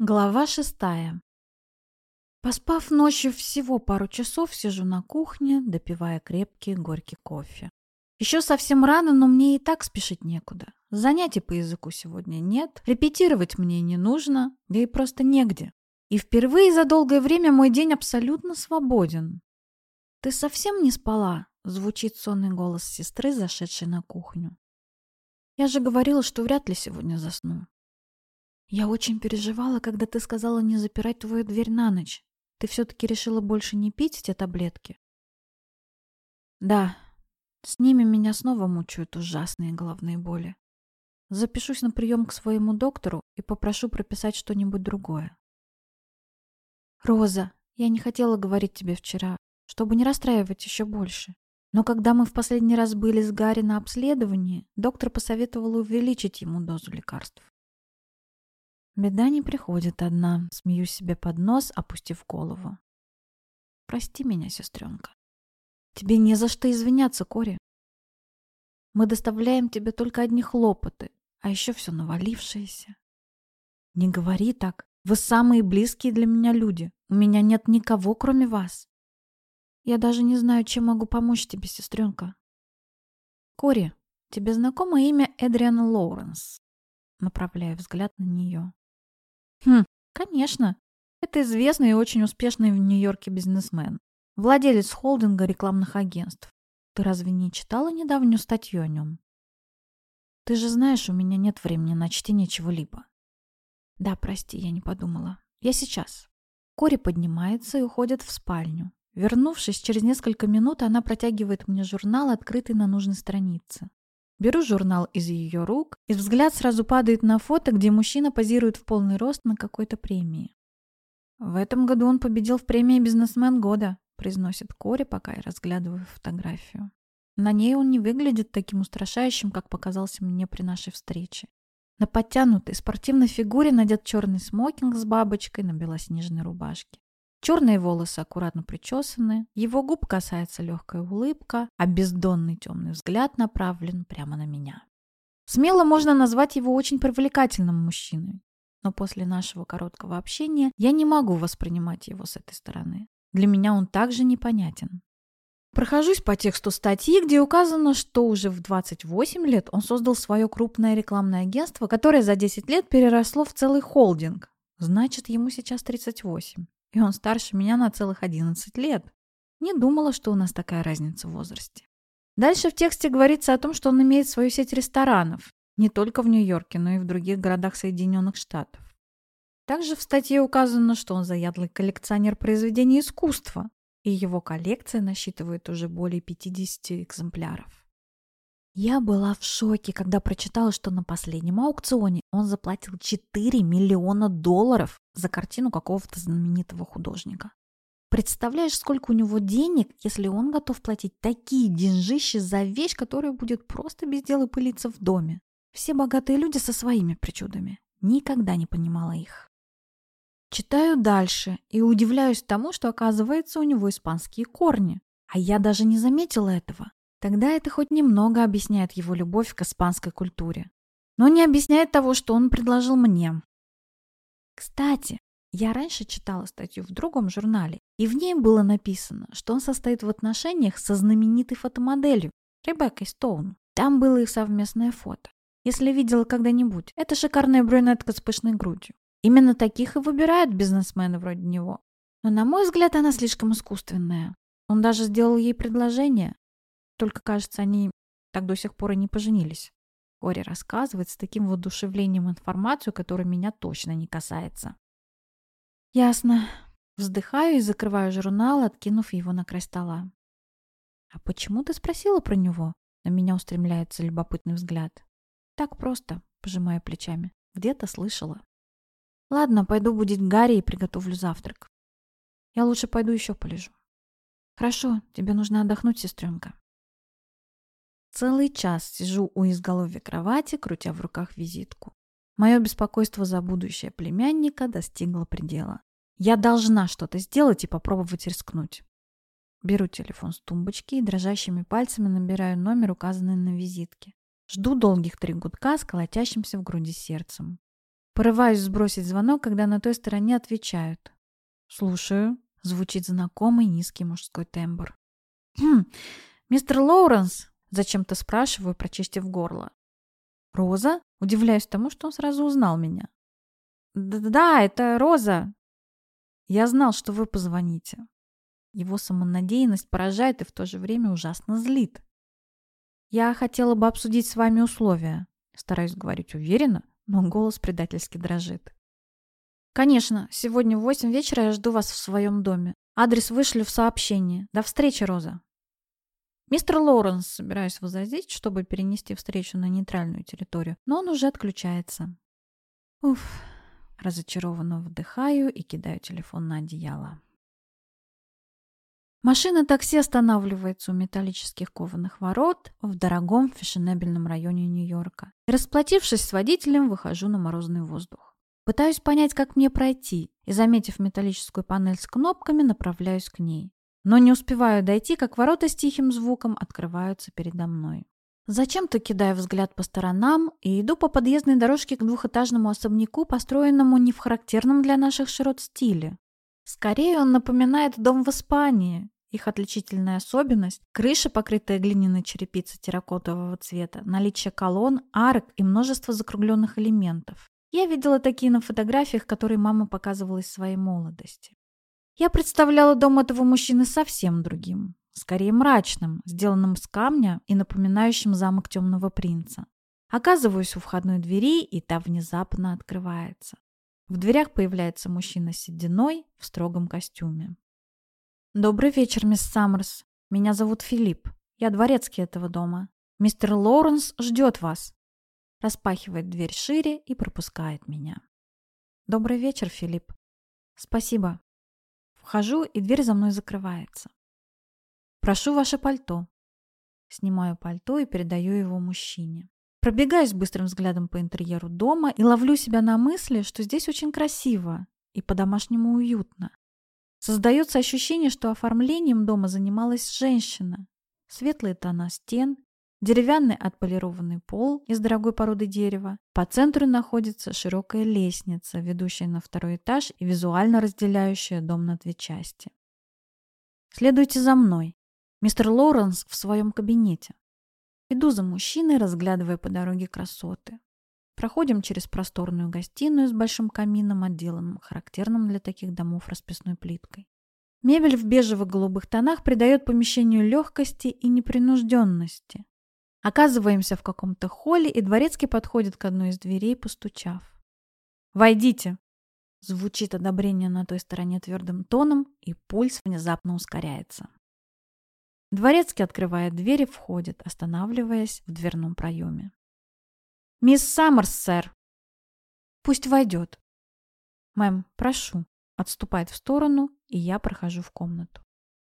Глава шестая. Поспав ночью всего пару часов, сижу на кухне, допивая крепкий горький кофе. Еще совсем рано, но мне и так спешить некуда. Занятий по языку сегодня нет, репетировать мне не нужно, да и просто негде. И впервые за долгое время мой день абсолютно свободен. «Ты совсем не спала?» — звучит сонный голос сестры, зашедшей на кухню. «Я же говорила, что вряд ли сегодня засну». Я очень переживала, когда ты сказала не запирать твою дверь на ночь. Ты все-таки решила больше не пить эти таблетки? Да, с ними меня снова мучают ужасные головные боли. Запишусь на прием к своему доктору и попрошу прописать что-нибудь другое. Роза, я не хотела говорить тебе вчера, чтобы не расстраивать еще больше. Но когда мы в последний раз были с Гарри на обследовании, доктор посоветовал увеличить ему дозу лекарств. Беда не приходит одна, смеюсь себе под нос, опустив голову. Прости меня, сестренка. Тебе не за что извиняться, Кори. Мы доставляем тебе только одни хлопоты, а еще все навалившееся. Не говори так. Вы самые близкие для меня люди. У меня нет никого, кроме вас. Я даже не знаю, чем могу помочь тебе, сестренка. Кори, тебе знакомо имя Эдриан Лоуренс? Направляю взгляд на нее. Хм, конечно. Это известный и очень успешный в Нью-Йорке бизнесмен. Владелец холдинга рекламных агентств. Ты разве не читала недавнюю статью о нем? Ты же знаешь, у меня нет времени на чтение чего-либо. Да, прости, я не подумала. Я сейчас. Кори поднимается и уходит в спальню. Вернувшись, через несколько минут она протягивает мне журнал, открытый на нужной странице. Беру журнал из ее рук, и взгляд сразу падает на фото, где мужчина позирует в полный рост на какой-то премии. «В этом году он победил в премии «Бизнесмен года», произносит Кори, пока я разглядываю фотографию. На ней он не выглядит таким устрашающим, как показался мне при нашей встрече. На подтянутой спортивной фигуре надет черный смокинг с бабочкой на белоснежной рубашке. Черные волосы аккуратно причесаны, его губ касается легкая улыбка, а бездонный темный взгляд направлен прямо на меня. Смело можно назвать его очень привлекательным мужчиной, но после нашего короткого общения я не могу воспринимать его с этой стороны. Для меня он также непонятен. Прохожусь по тексту статьи, где указано, что уже в 28 лет он создал свое крупное рекламное агентство, которое за 10 лет переросло в целый холдинг. Значит, ему сейчас 38. И он старше меня на целых 11 лет. Не думала, что у нас такая разница в возрасте. Дальше в тексте говорится о том, что он имеет свою сеть ресторанов. Не только в Нью-Йорке, но и в других городах Соединенных Штатов. Также в статье указано, что он заядлый коллекционер произведений искусства, и его коллекция насчитывает уже более 50 экземпляров. Я была в шоке, когда прочитала, что на последнем аукционе он заплатил 4 миллиона долларов за картину какого-то знаменитого художника. Представляешь, сколько у него денег, если он готов платить такие деньжищи за вещь, которая будет просто без дела пылиться в доме? Все богатые люди со своими причудами. Никогда не понимала их. Читаю дальше и удивляюсь тому, что оказывается у него испанские корни. А я даже не заметила этого. Тогда это хоть немного объясняет его любовь к испанской культуре. Но не объясняет того, что он предложил мне. Кстати, я раньше читала статью в другом журнале, и в ней было написано, что он состоит в отношениях со знаменитой фотомоделью Ребеккой Стоун. Там было их совместное фото. Если видела когда-нибудь, это шикарная брюнетка с пышной грудью. Именно таких и выбирают бизнесмены вроде него. Но, на мой взгляд, она слишком искусственная. Он даже сделал ей предложение, только, кажется, они так до сих пор и не поженились. Кори рассказывает с таким воодушевлением информацию, которая меня точно не касается. Ясно. Вздыхаю и закрываю журнал, откинув его на край стола. «А почему ты спросила про него?» На меня устремляется любопытный взгляд. «Так просто», — пожимаю плечами. «Где-то слышала». «Ладно, пойду будить Гарри и приготовлю завтрак. Я лучше пойду еще полежу». «Хорошо, тебе нужно отдохнуть, сестренка». Целый час сижу у изголовья кровати, крутя в руках визитку. Мое беспокойство за будущее племянника достигло предела. Я должна что-то сделать и попробовать рискнуть. Беру телефон с тумбочки и дрожащими пальцами набираю номер, указанный на визитке. Жду долгих три гудка с колотящимся в груди сердцем. Порываюсь сбросить звонок, когда на той стороне отвечают. «Слушаю», — звучит знакомый низкий мужской тембр. «Хм, мистер Лоуренс?» — зачем-то спрашиваю, прочистив горло. «Роза?» — удивляюсь тому, что он сразу узнал меня. «Да, это Роза. Я знал, что вы позвоните». Его самонадеянность поражает и в то же время ужасно злит. «Я хотела бы обсудить с вами условия». Стараюсь говорить уверенно, но голос предательски дрожит. «Конечно, сегодня в восемь вечера я жду вас в своем доме. Адрес вышлю в сообщении. До встречи, Роза». Мистер Лоуренс собираюсь возразить, чтобы перенести встречу на нейтральную территорию, но он уже отключается. Уф, разочарованно вдыхаю и кидаю телефон на одеяло. Машина такси останавливается у металлических кованых ворот в дорогом фешенебельном районе Нью-Йорка. Расплатившись с водителем, выхожу на морозный воздух. Пытаюсь понять, как мне пройти, и, заметив металлическую панель с кнопками, направляюсь к ней. Но не успеваю дойти, как ворота с тихим звуком открываются передо мной. Зачем-то кидаю взгляд по сторонам и иду по подъездной дорожке к двухэтажному особняку, построенному не в характерном для наших широт стиле. Скорее он напоминает дом в Испании. Их отличительная особенность – крыша, покрытая глиняной черепицей терракотового цвета, наличие колонн, арок и множество закругленных элементов. Я видела такие на фотографиях, которые мама показывала из своей молодости. Я представляла дом этого мужчины совсем другим, скорее мрачным, сделанным из камня и напоминающим замок темного принца. Оказываюсь у входной двери, и та внезапно открывается. В дверях появляется мужчина с сединой в строгом костюме. «Добрый вечер, мисс Саммерс. Меня зовут Филипп. Я дворецкий этого дома. Мистер Лоуренс ждет вас». Распахивает дверь шире и пропускает меня. «Добрый вечер, Филипп. Спасибо». Вхожу, и дверь за мной закрывается. «Прошу ваше пальто». Снимаю пальто и передаю его мужчине. Пробегаюсь быстрым взглядом по интерьеру дома и ловлю себя на мысли, что здесь очень красиво и по-домашнему уютно. Создается ощущение, что оформлением дома занималась женщина. Светлые тона стен, деревянный отполированный пол из дорогой породы дерева. По центру находится широкая лестница, ведущая на второй этаж и визуально разделяющая дом на две части. Следуйте за мной. Мистер Лоуренс в своем кабинете. Иду за мужчиной, разглядывая по дороге красоты. Проходим через просторную гостиную с большим камином, отделанным характерным для таких домов расписной плиткой. Мебель в бежево-голубых тонах придает помещению легкости и непринужденности. Оказываемся в каком-то холле, и дворецкий подходит к одной из дверей, постучав. «Войдите!» Звучит одобрение на той стороне твердым тоном, и пульс внезапно ускоряется. Дворецкий открывает дверь и входит, останавливаясь в дверном проеме. «Мисс Саммерс, сэр!» «Пусть войдет». «Мэм, прошу». Отступает в сторону, и я прохожу в комнату.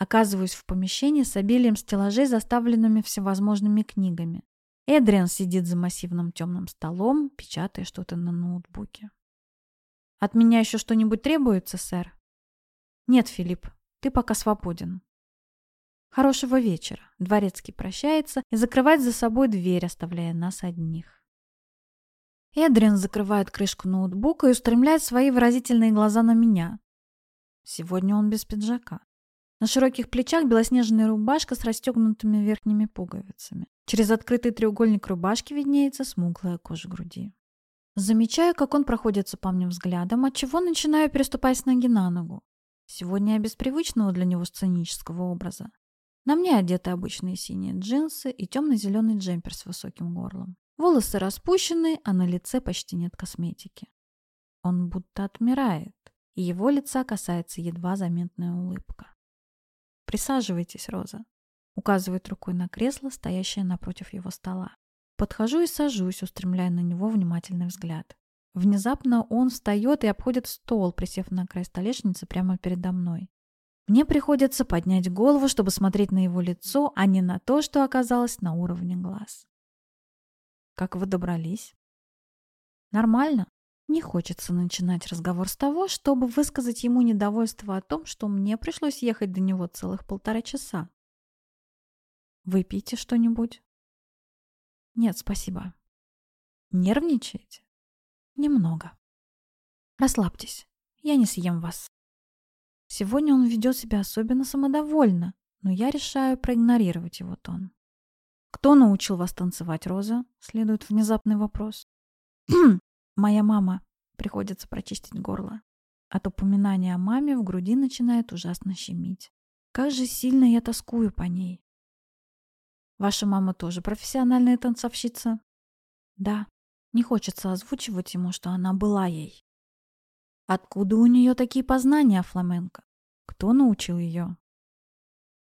Оказываюсь в помещении с обилием стеллажей, заставленными всевозможными книгами. Эдриан сидит за массивным темным столом, печатая что-то на ноутбуке. «От меня еще что-нибудь требуется, сэр?» «Нет, Филипп, ты пока свободен». Хорошего вечера. Дворецкий прощается и закрывает за собой дверь, оставляя нас одних. Эдрин закрывает крышку ноутбука и устремляет свои выразительные глаза на меня. Сегодня он без пиджака. На широких плечах белоснежная рубашка с расстегнутыми верхними пуговицами. Через открытый треугольник рубашки виднеется смуглая кожа груди. Замечаю, как он проходится по мне взглядом, отчего начинаю переступать с ноги на ногу. Сегодня я без привычного для него сценического образа. На мне одеты обычные синие джинсы и темно-зеленый джемпер с высоким горлом. Волосы распущены, а на лице почти нет косметики. Он будто отмирает, и его лица касается едва заметная улыбка. «Присаживайтесь, Роза», — указывает рукой на кресло, стоящее напротив его стола. Подхожу и сажусь, устремляя на него внимательный взгляд. Внезапно он встает и обходит стол, присев на край столешницы прямо передо мной. Мне приходится поднять голову, чтобы смотреть на его лицо, а не на то, что оказалось на уровне глаз. Как вы добрались? Нормально. Не хочется начинать разговор с того, чтобы высказать ему недовольство о том, что мне пришлось ехать до него целых полтора часа. Выпейте что-нибудь? Нет, спасибо. Нервничаете? Немного. Расслабьтесь, я не съем вас. Сегодня он ведет себя особенно самодовольно, но я решаю проигнорировать его тон. «Кто научил вас танцевать, Роза?» — следует внезапный вопрос. «Моя мама». Приходится прочистить горло. От упоминания о маме в груди начинает ужасно щемить. Как же сильно я тоскую по ней. Ваша мама тоже профессиональная танцовщица? Да. Не хочется озвучивать ему, что она была ей. Откуда у нее такие познания о фламенко? Кто научил ее?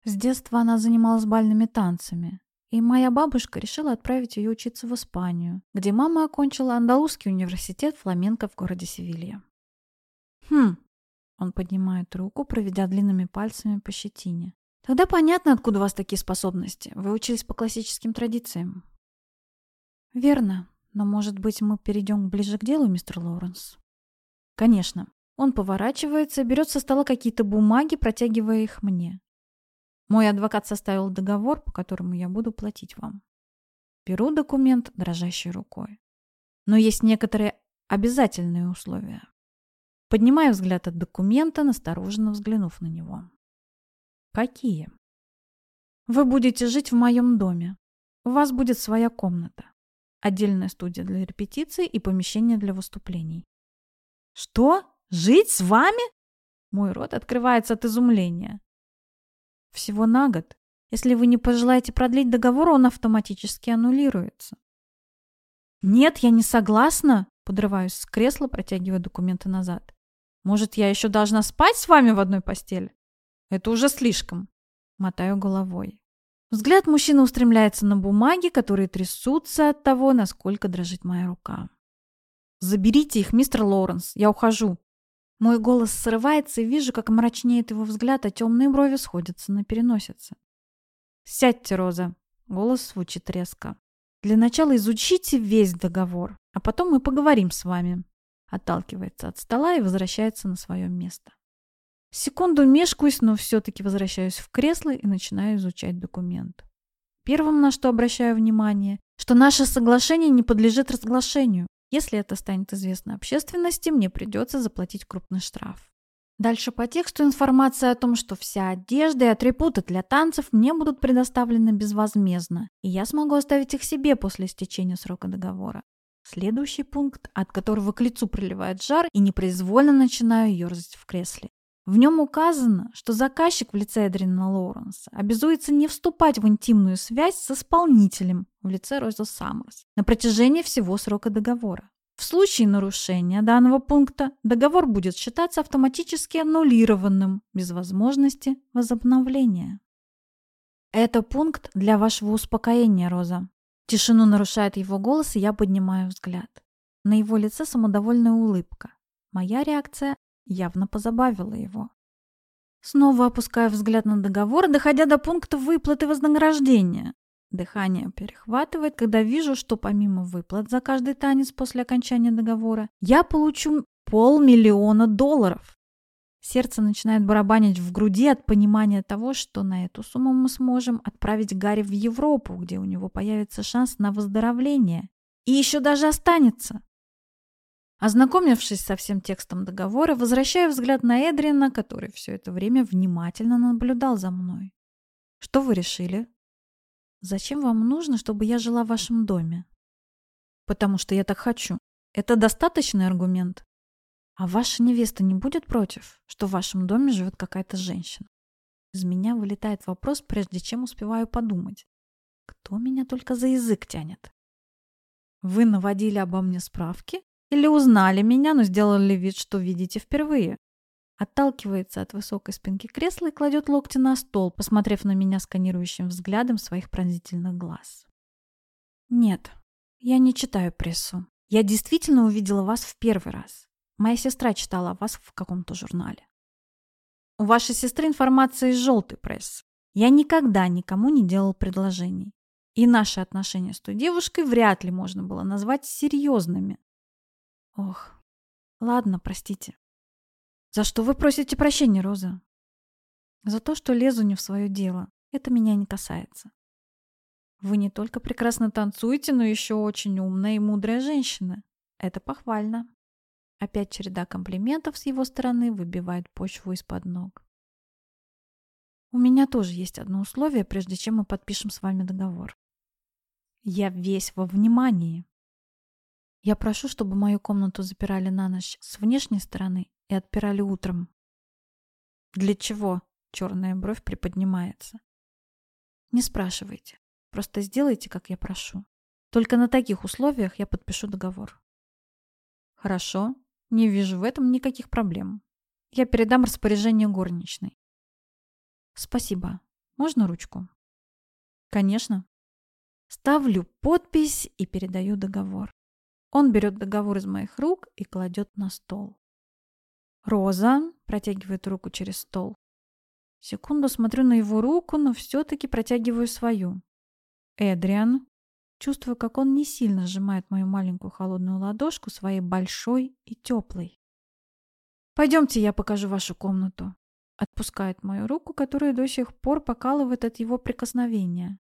С детства она занималась бальными танцами, и моя бабушка решила отправить ее учиться в Испанию, где мама окончила Андалузский университет фламенко в городе Севилья. Хм, он поднимает руку, проведя длинными пальцами по щетине. Тогда понятно, откуда у вас такие способности. Вы учились по классическим традициям. Верно, но, может быть, мы перейдем ближе к делу, мистер Лоуренс? Конечно. Он поворачивается, берет со стола какие-то бумаги, протягивая их мне. Мой адвокат составил договор, по которому я буду платить вам. Беру документ дрожащей рукой. Но есть некоторые обязательные условия. Поднимаю взгляд от документа, настороженно взглянув на него. Какие? Вы будете жить в моем доме. У вас будет своя комната. Отдельная студия для репетиций и помещение для выступлений. Что? Жить с вами? Мой рот открывается от изумления. Всего на год. Если вы не пожелаете продлить договор, он автоматически аннулируется. Нет, я не согласна. Подрываюсь с кресла, протягивая документы назад. Может, я еще должна спать с вами в одной постели? Это уже слишком. Мотаю головой. Взгляд мужчины устремляется на бумаги, которые трясутся от того, насколько дрожит моя рука. «Заберите их, мистер Лоуренс, я ухожу». Мой голос срывается и вижу, как мрачнеет его взгляд, а темные брови сходятся на переносице. «Сядьте, Роза!» Голос звучит резко. «Для начала изучите весь договор, а потом мы поговорим с вами». Отталкивается от стола и возвращается на свое место. Секунду мешкаюсь, но все-таки возвращаюсь в кресло и начинаю изучать документ. Первым, на что обращаю внимание, что наше соглашение не подлежит разглашению. Если это станет известно общественности, мне придется заплатить крупный штраф. Дальше по тексту информация о том, что вся одежда и атрибуты для танцев мне будут предоставлены безвозмездно, и я смогу оставить их себе после истечения срока договора. Следующий пункт, от которого к лицу приливает жар и непроизвольно начинаю ерзать в кресле. В нем указано, что заказчик в лице Эдрина Лоуренса обязуется не вступать в интимную связь с исполнителем в лице Роза Саммерс на протяжении всего срока договора. В случае нарушения данного пункта договор будет считаться автоматически аннулированным без возможности возобновления. Это пункт для вашего успокоения, Роза. Тишину нарушает его голос, и я поднимаю взгляд. На его лице самодовольная улыбка. Моя реакция явно позабавила его. Снова опускаю взгляд на договор, доходя до пункта выплаты вознаграждения. Дыхание перехватывает, когда вижу, что помимо выплат за каждый танец после окончания договора, я получу полмиллиона долларов. Сердце начинает барабанить в груди от понимания того, что на эту сумму мы сможем отправить Гарри в Европу, где у него появится шанс на выздоровление. И еще даже останется. Ознакомившись со всем текстом договора, возвращаю взгляд на Эдрина, который все это время внимательно наблюдал за мной. «Что вы решили?» «Зачем вам нужно, чтобы я жила в вашем доме?» «Потому что я так хочу. Это достаточный аргумент?» «А ваша невеста не будет против, что в вашем доме живет какая-то женщина?» Из меня вылетает вопрос, прежде чем успеваю подумать. Кто меня только за язык тянет? «Вы наводили обо мне справки?» Или узнали меня, но сделали вид, что видите впервые. Отталкивается от высокой спинки кресла и кладет локти на стол, посмотрев на меня сканирующим взглядом своих пронзительных глаз. Нет, я не читаю прессу. Я действительно увидела вас в первый раз. Моя сестра читала вас в каком-то журнале. У вашей сестры информация из желтой прессы. Я никогда никому не делал предложений. И наши отношения с той девушкой вряд ли можно было назвать серьезными. Ох, ладно, простите. За что вы просите прощения, Роза? За то, что лезу не в свое дело. Это меня не касается. Вы не только прекрасно танцуете, но еще очень умная и мудрая женщина. Это похвально. Опять череда комплиментов с его стороны выбивает почву из-под ног. У меня тоже есть одно условие, прежде чем мы подпишем с вами договор. Я весь во внимании. Я прошу, чтобы мою комнату запирали на ночь с внешней стороны и отпирали утром. Для чего? Черная бровь приподнимается. Не спрашивайте. Просто сделайте, как я прошу. Только на таких условиях я подпишу договор. Хорошо. Не вижу в этом никаких проблем. Я передам распоряжение горничной. Спасибо. Можно ручку? Конечно. Ставлю подпись и передаю договор. Он берет договор из моих рук и кладет на стол. «Роза», — протягивает руку через стол. Секунду смотрю на его руку, но все-таки протягиваю свою. «Эдриан», чувствую, как он не сильно сжимает мою маленькую холодную ладошку своей большой и теплой. «Пойдемте, я покажу вашу комнату». Отпускает мою руку, которая до сих пор покалывает от его прикосновения.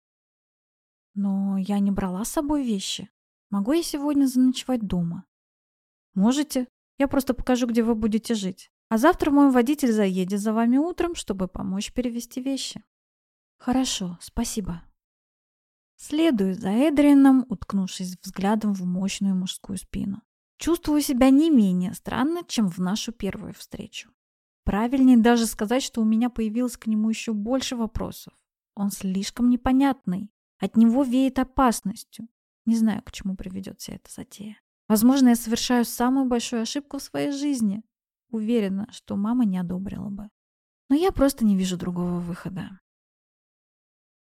Но я не брала с собой вещи. Могу я сегодня заночевать дома? Можете. Я просто покажу, где вы будете жить. А завтра мой водитель заедет за вами утром, чтобы помочь перевести вещи. Хорошо, спасибо. Следую за Эдрианом, уткнувшись взглядом в мощную мужскую спину. Чувствую себя не менее странно, чем в нашу первую встречу. Правильнее даже сказать, что у меня появилось к нему еще больше вопросов. Он слишком непонятный. От него веет опасностью. Не знаю, к чему приведет вся эта затея. Возможно, я совершаю самую большую ошибку в своей жизни. Уверена, что мама не одобрила бы. Но я просто не вижу другого выхода.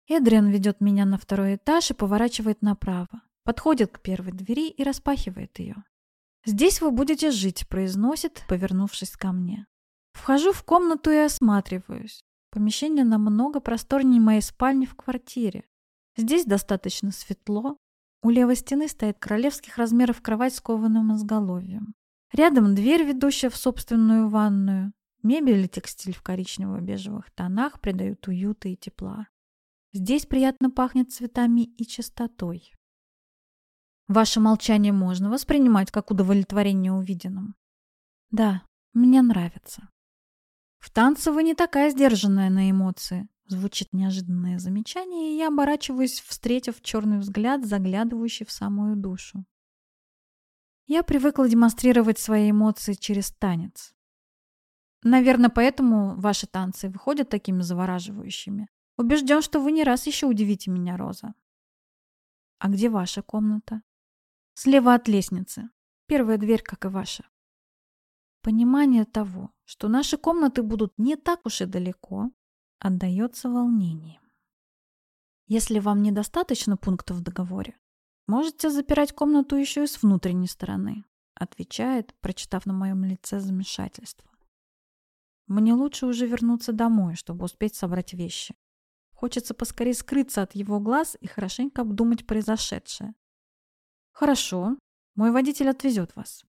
Эдриан ведет меня на второй этаж и поворачивает направо. Подходит к первой двери и распахивает ее. «Здесь вы будете жить», — произносит, повернувшись ко мне. Вхожу в комнату и осматриваюсь. Помещение намного просторнее моей спальни в квартире. Здесь достаточно светло. У левой стены стоит королевских размеров кровать с кованым изголовьем. Рядом дверь, ведущая в собственную ванную. Мебель и текстиль в коричнево-бежевых тонах придают уюта и тепла. Здесь приятно пахнет цветами и чистотой. Ваше молчание можно воспринимать как удовлетворение увиденным. Да, мне нравится. В танце вы не такая сдержанная на эмоции. Звучит неожиданное замечание, и я оборачиваюсь, встретив черный взгляд, заглядывающий в самую душу. Я привыкла демонстрировать свои эмоции через танец. Наверное, поэтому ваши танцы выходят такими завораживающими. Убежден, что вы не раз еще удивите меня, Роза. А где ваша комната? Слева от лестницы. Первая дверь, как и ваша. Понимание того, что наши комнаты будут не так уж и далеко, отдается волнением. Если вам недостаточно пунктов в договоре, можете запирать комнату еще и с внутренней стороны, отвечает, прочитав на моем лице замешательство. Мне лучше уже вернуться домой, чтобы успеть собрать вещи. Хочется поскорее скрыться от его глаз и хорошенько обдумать произошедшее. Хорошо, мой водитель отвезет вас.